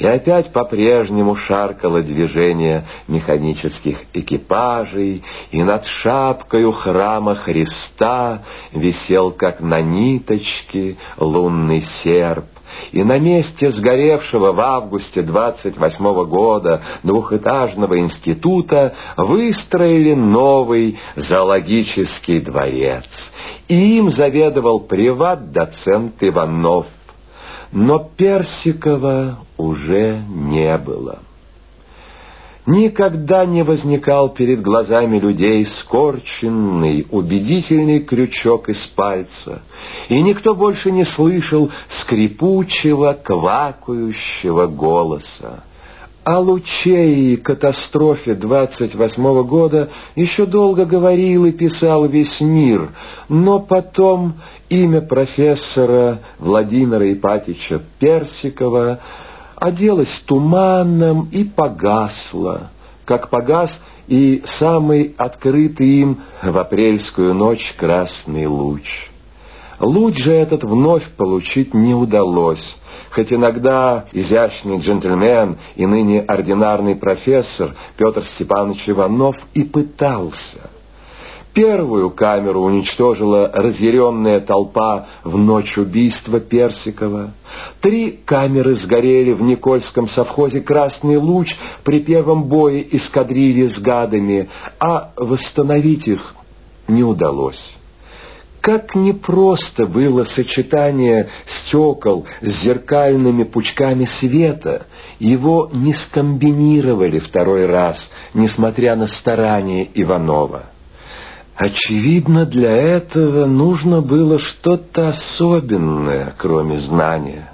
и опять по-прежнему шаркало движение механических экипажей, и над шапкою храма Христа висел, как на ниточке, лунный серп, и на месте сгоревшего в августе 28 -го года двухэтажного института выстроили новый зоологический дворец. И им заведовал приват-доцент Иванов. Но Персикова уже не было. Никогда не возникал перед глазами людей скорченный, убедительный крючок из пальца, и никто больше не слышал скрипучего, квакающего голоса. О луче и катастрофе 28-го года еще долго говорил и писал весь мир, но потом имя профессора Владимира Ипатича Персикова оделась туманом и погасла, как погас и самый открытый им в апрельскую ночь красный луч. Луч же этот вновь получить не удалось, хоть иногда изящный джентльмен и ныне ординарный профессор Петр Степанович Иванов и пытался — Первую камеру уничтожила разъяренная толпа в ночь убийства Персикова. Три камеры сгорели в Никольском совхозе «Красный луч» при первом бое эскадрильи с гадами, а восстановить их не удалось. Как непросто было сочетание стекол с зеркальными пучками света. Его не скомбинировали второй раз, несмотря на старания Иванова. Очевидно, для этого нужно было что-то особенное, кроме знания,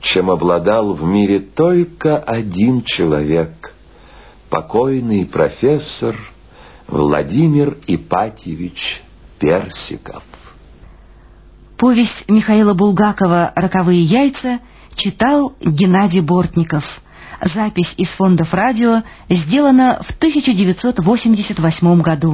чем обладал в мире только один человек — покойный профессор Владимир Ипатьевич Персиков. Повесть Михаила Булгакова «Роковые яйца» читал Геннадий Бортников. Запись из фондов радио сделана в 1988 году.